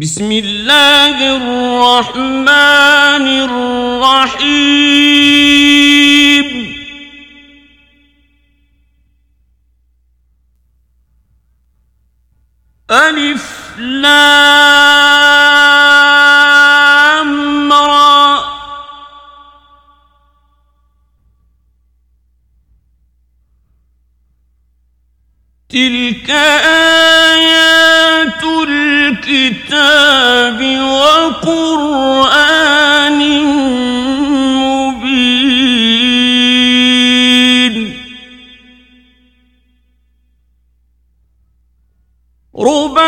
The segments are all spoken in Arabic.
بسم اللہ الرحمن الرحیم ألف لام را. تلك آیات والكتاب وقرآن مبين. ربما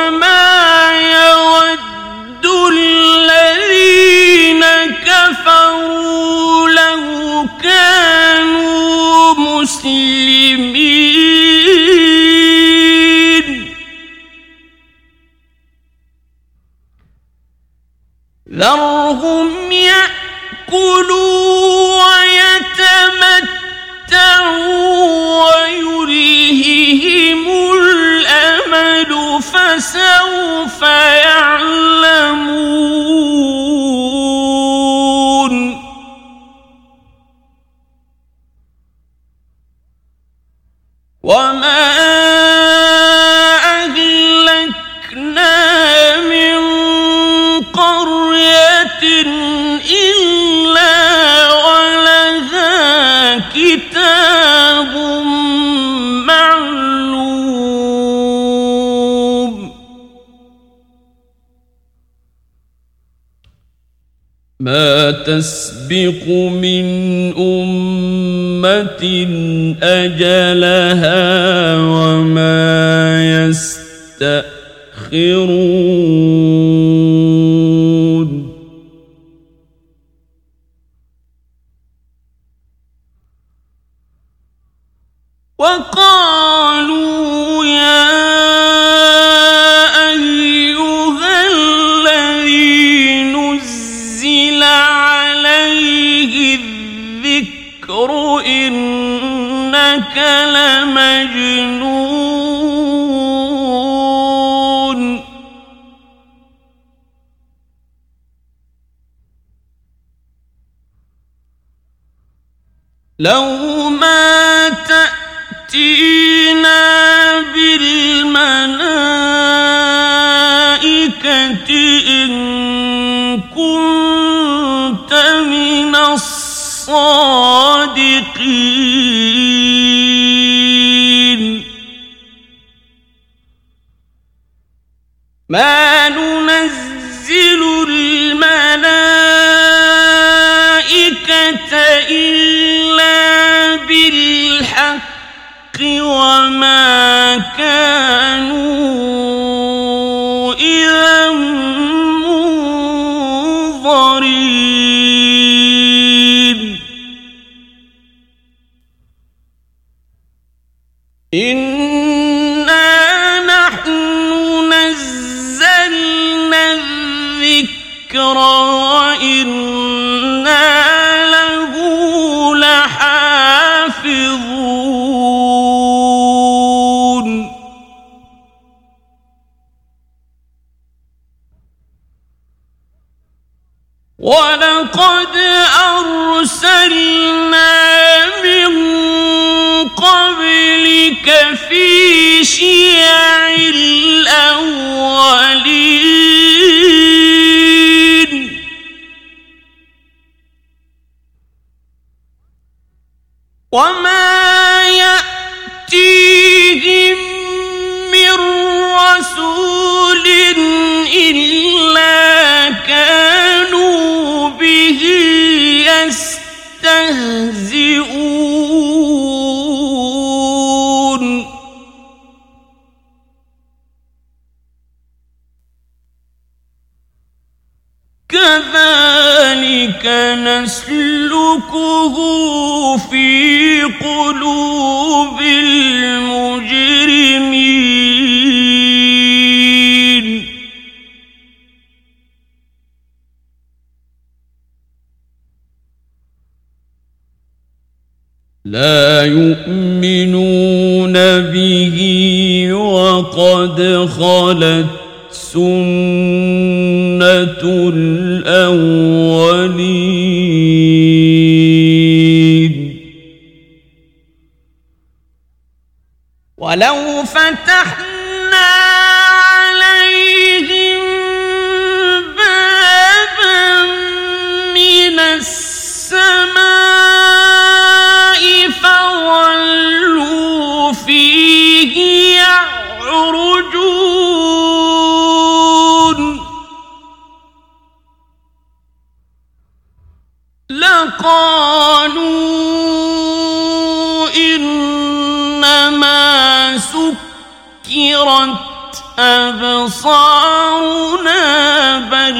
ذرهم يأكلون تسبق من أمة أجلها وما يستأخرون لو بالحق وما كانوا إذا منظرين. إنا نحن نزلنا الذكر أرسلنا من قبلك في شيع الأولين. وما نسلكه في قلوب المجرمين لا يؤمنون به وقد خلت سنة الأولين لقالوا إنما سكرت أبصارنا بل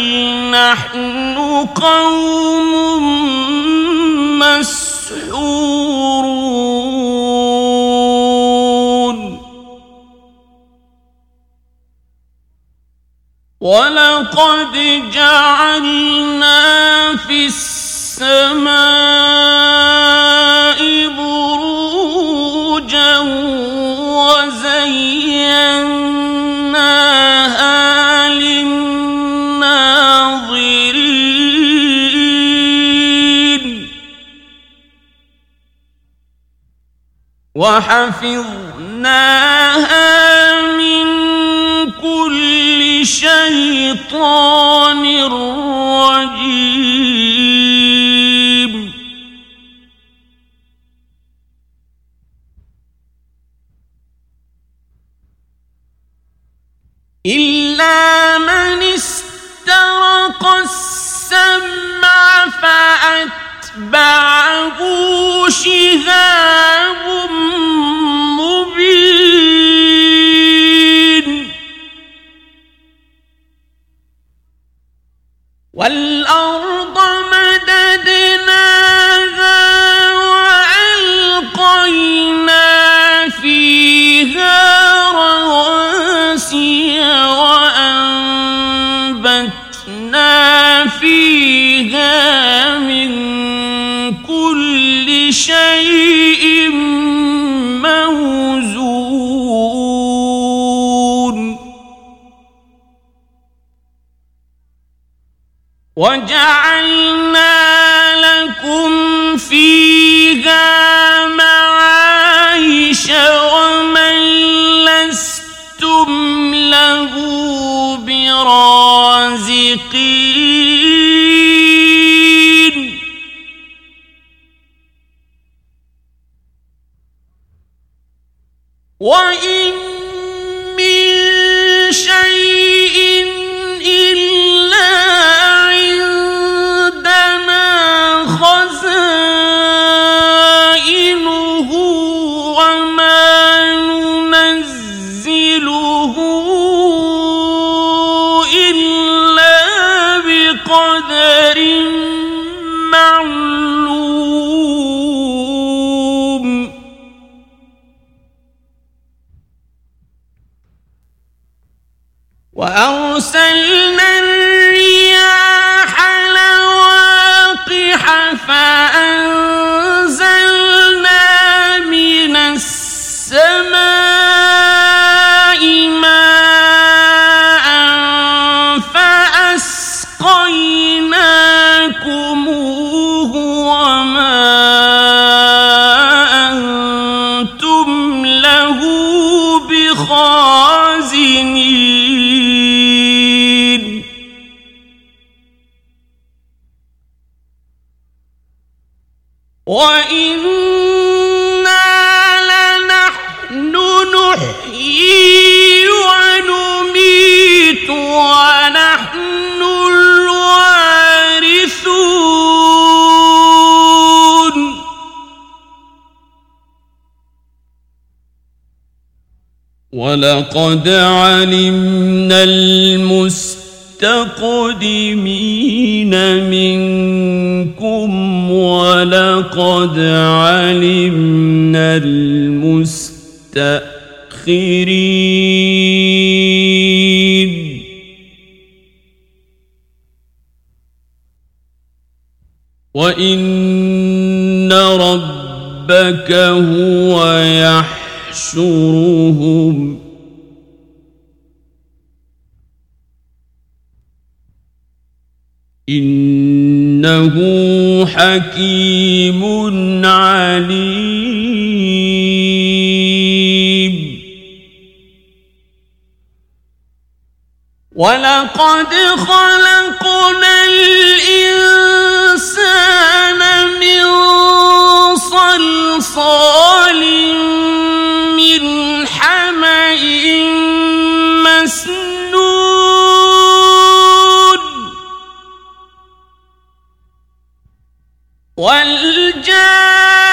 نحن قوم مسحورون. ولقد جعلنا في السماء السماء بروجا وزيناها للناظرين. وحفظناها من كل شيطان رجيم. فأتبعه شهاب وجعلنا لكم فيها معايش ومن لستم له برازقين. وإن وَلَقَدْ عَلِمْنَا الْمُسْتَقْدِمِينَ مِنْكُمْ وَلَقَدْ عَلِمْنَا الْمُسْتَأْخِرِينَ. وَإِنَّ رَبَّكَ هُوَ يَحْشُرُهُمْ إنه حكيم عليم. ولقد خلقنا الانسان من صلصال والجاهل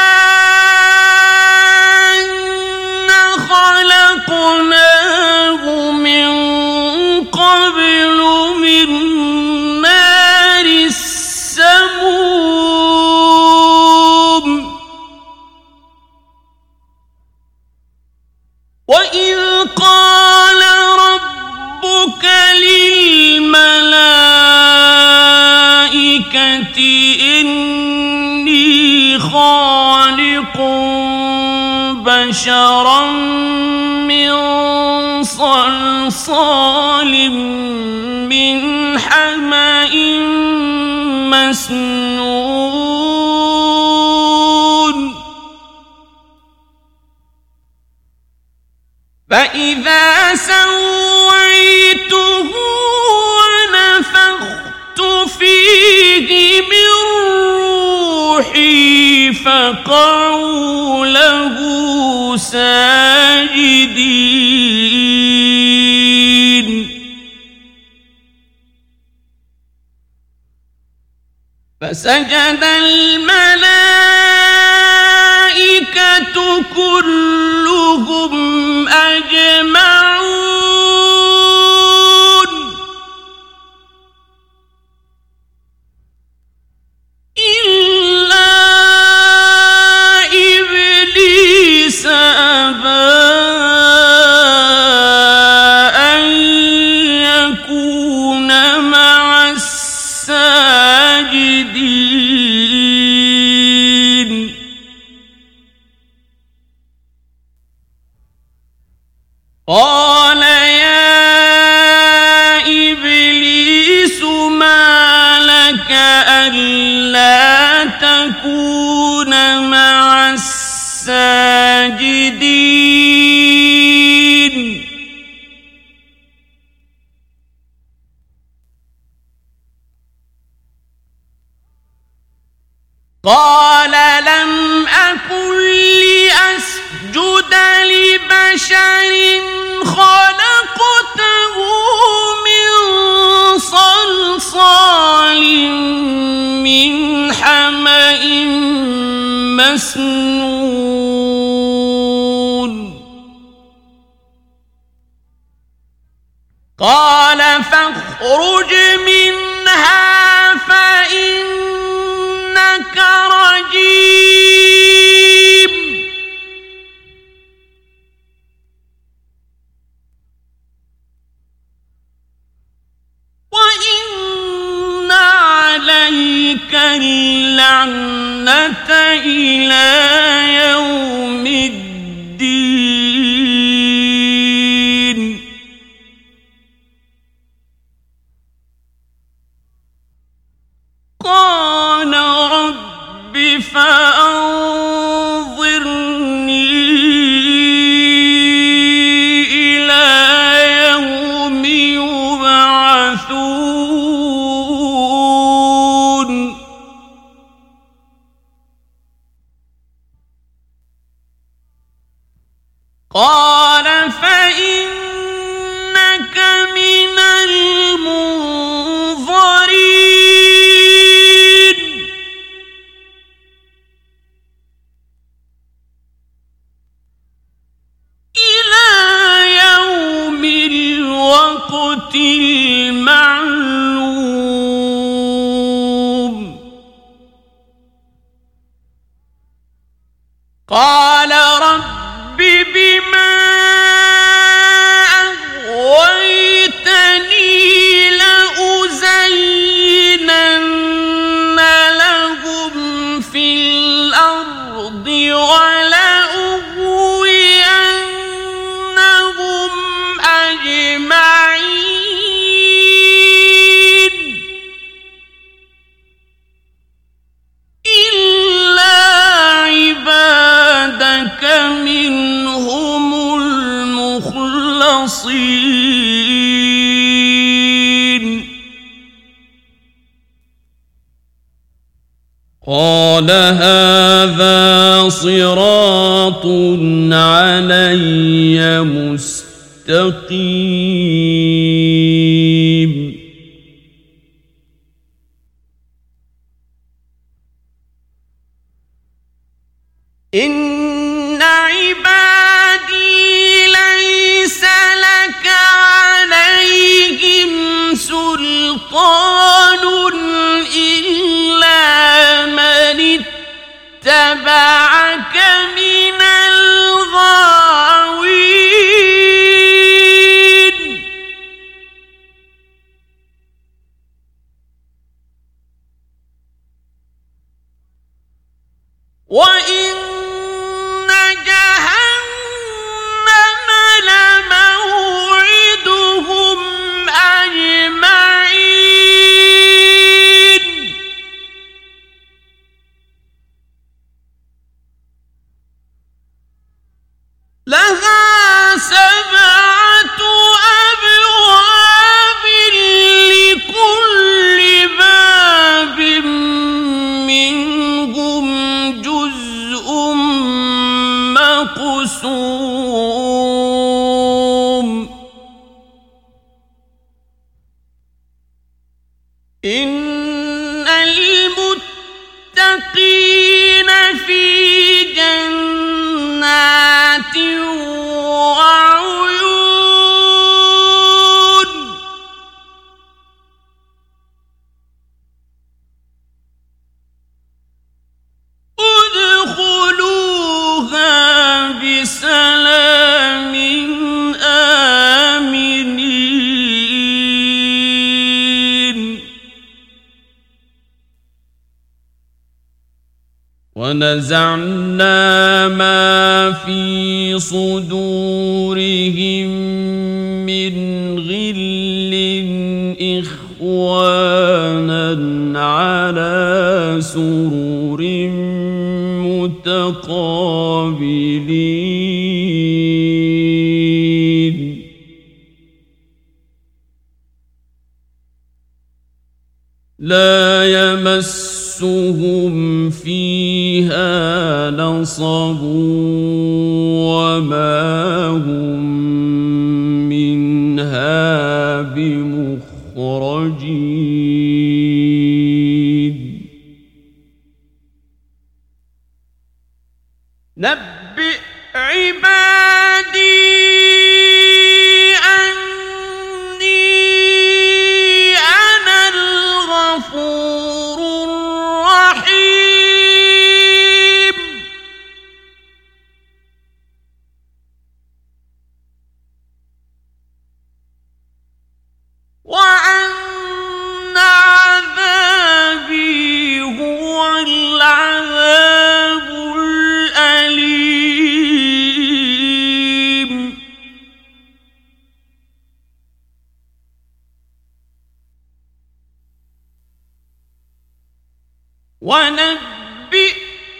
يكن بشرا من صلصال من حمأ مسنون فإذا سويته فقعوا له ساجدين. فسجد الملائكة كلهم أجمعون. اخرج من تل ان عبادی ليس لك عليهم سلطان إلا من اتبعك من سو ونزعنا ما في صدورهم من غل إخوانا على سرور متقابلين. لا يمس يمسهم فيها نصب وما هم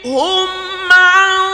ونبئهم عن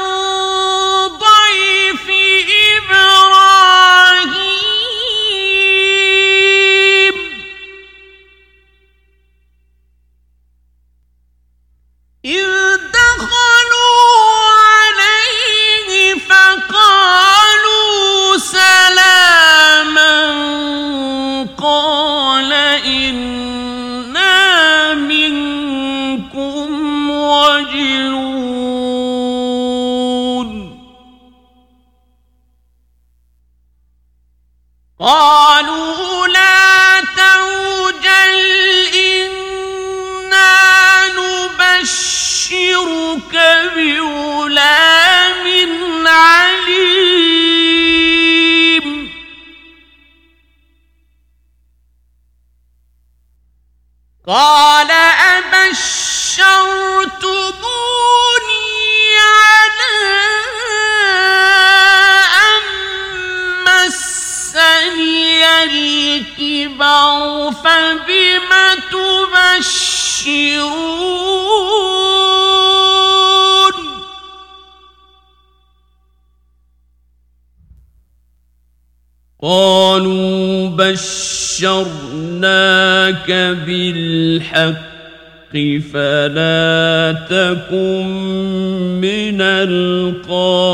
الكبر فبم تبشرون؟ قالوا بشرناك بالحق فلا تكن من القانطين.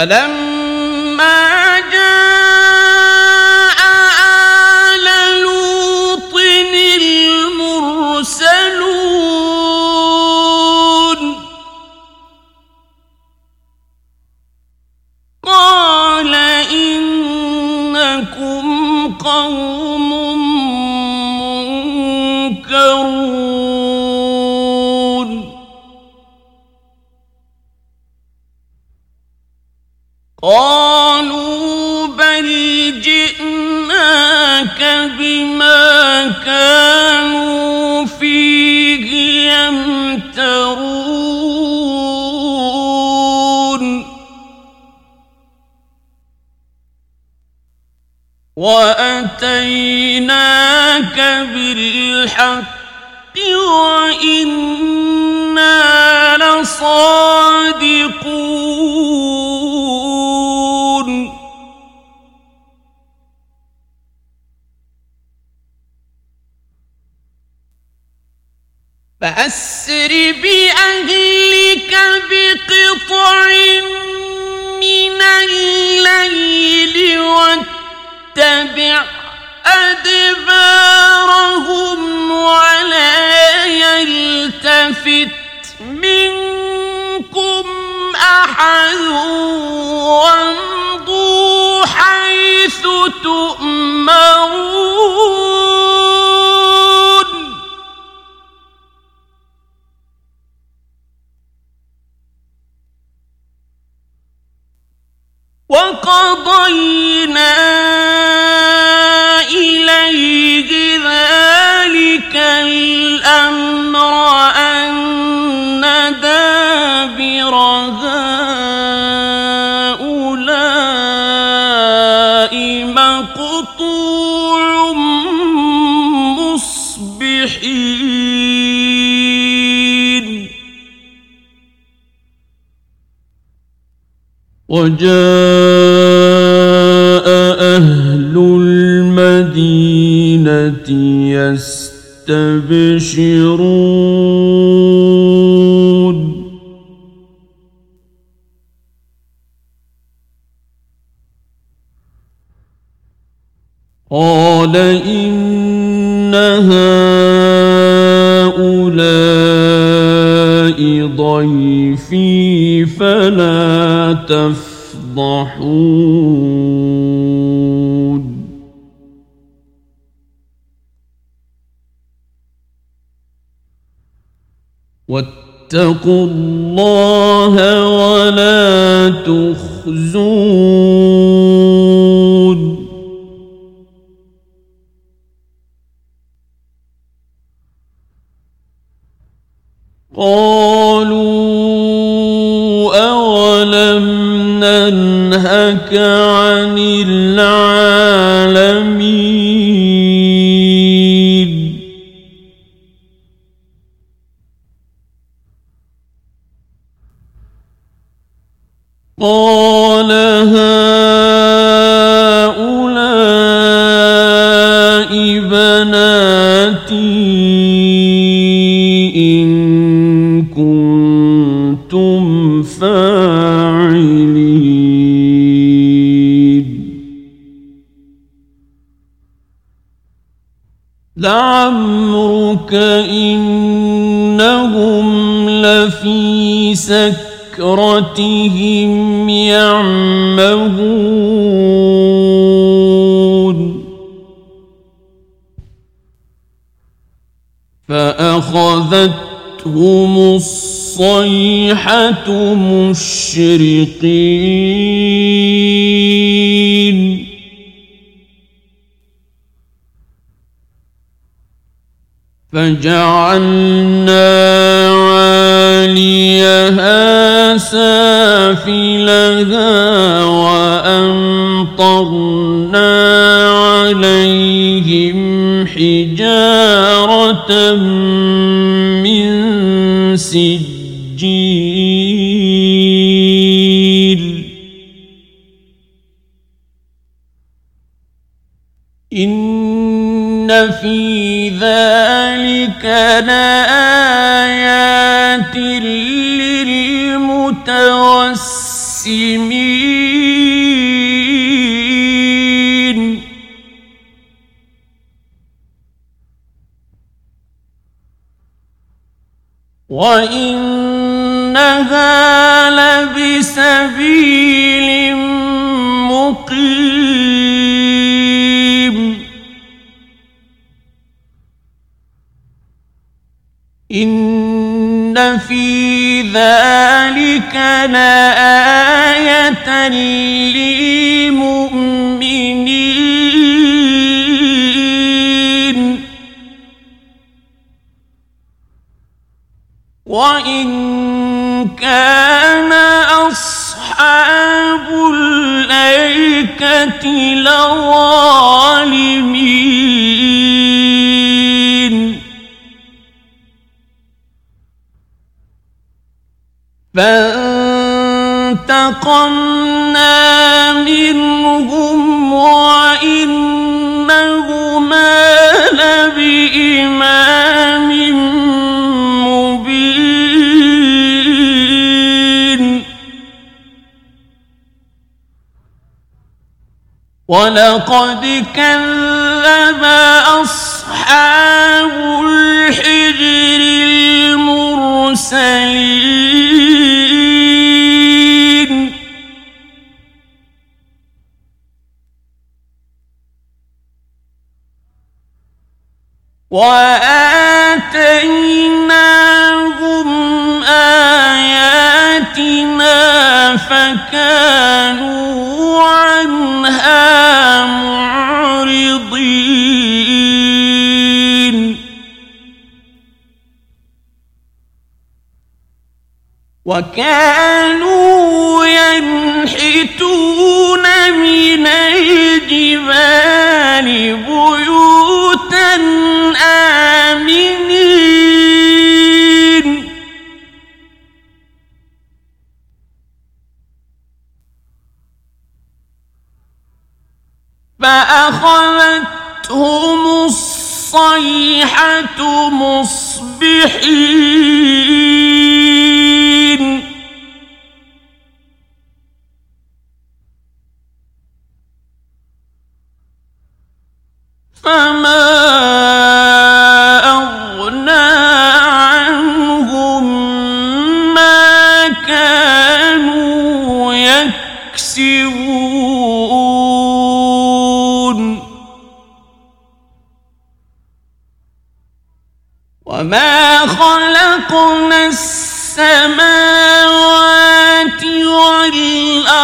فلم آتيناك بالحق وإنا لصادقون فأسر بأهلك بقطع من الليل واتبع أدبارهم ولا يلتفت منكم أحد وامضوا حيث تؤمرون. وقضينا الأمر أن دابر هؤلاء مقطوع مصبحين. وجاء يستبشرون قال إن هؤلاء ضيفي فلا تفضحون. واتقوا الله ولا تخزون. قالوا أولم ننهك قال هؤلاء بناتي إن كنتم فاعلين. لعمرك إنهم لفي سكر بِآيَاتِهِمْ يَعْمَهُونَ فَأَخَذَتْهُمُ الصَّيْحَةُ مُشْرِقِينَ فَجَعَلْنَا عَالِيَهَا سَافِلَهَا لَهَا وأمطرنا عليهم حجارة من سجيل. إن في ذلك سبيل مقيم. إن في ذلك لآية للمؤمنين. وإن كان أصحاب الأيكة لظالمين. فانتقمنا منهم وإن وَلَقَدْ كَذَّبَ أَصْحَابُ الْحِجْرِ الْمُرْسَلِينَ. وَآتَيْنَاهُمْ آيَاتِنَا فَكَانُوا عنها معرضين. وكانوا ينحتون من الجبال بيوتا آمنا فأخذتهم الصيحة مصبحين. فما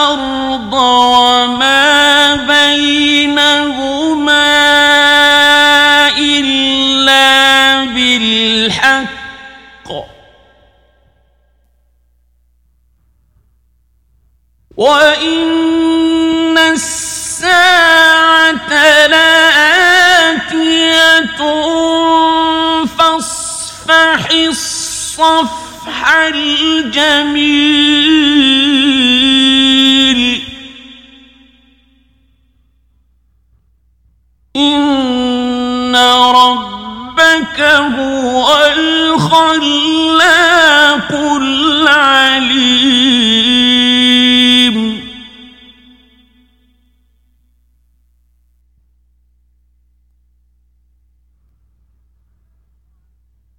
والأرض وما بينهما إلا بالحق. وإن الساعة لآتية فاصفح الصفح الجميل. ان ربك هو الخلاق العليم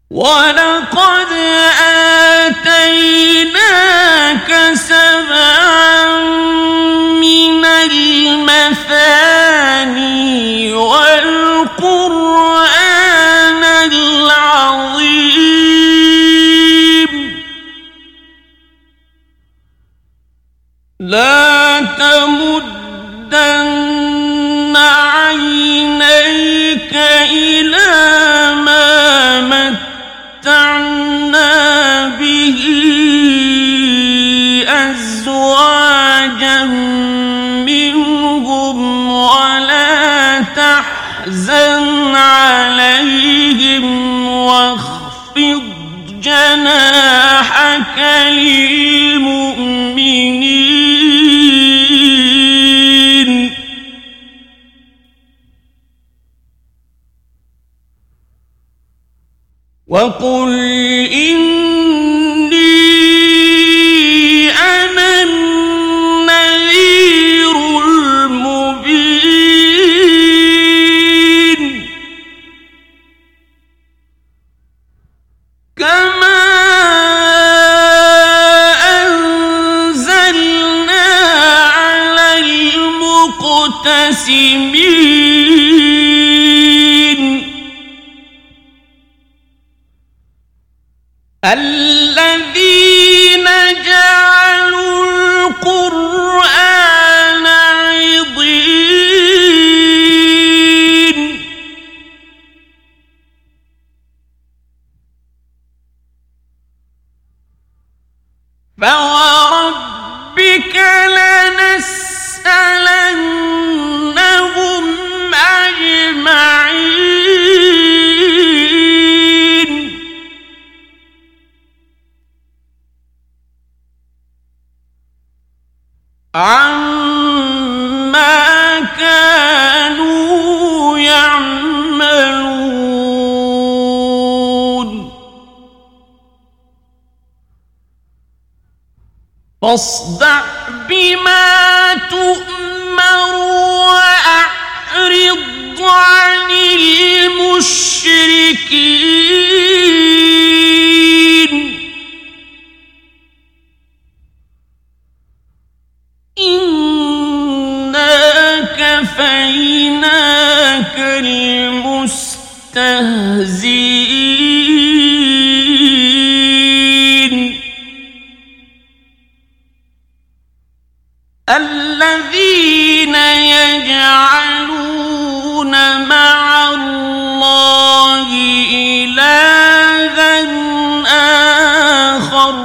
ولقد وَقُلْ إِنَّ عما كانوا يعملون فاصدع بما تؤمر وأعرض عن المشركين مستهزئين الذين يجعلون مع الله إلها آخر.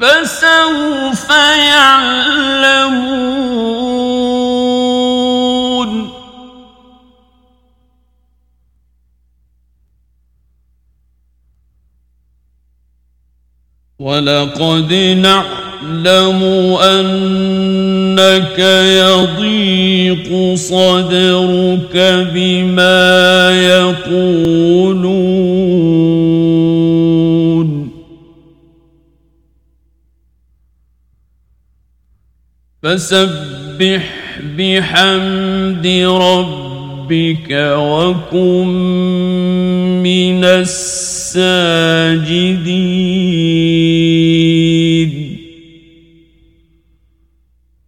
فسوف يعلمون وَلَقَدْ نَعْلَمُ أَنَّكَ يَضِيقُ صَدْرُكَ بِمَا يَقُولُونَ فَسَبِّحْ بِحَمْدِ رَبِّكَ ربك وكن من الساجدين.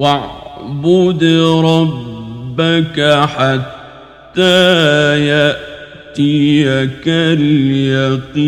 واعبد ربك حتى يأتيك اليقين.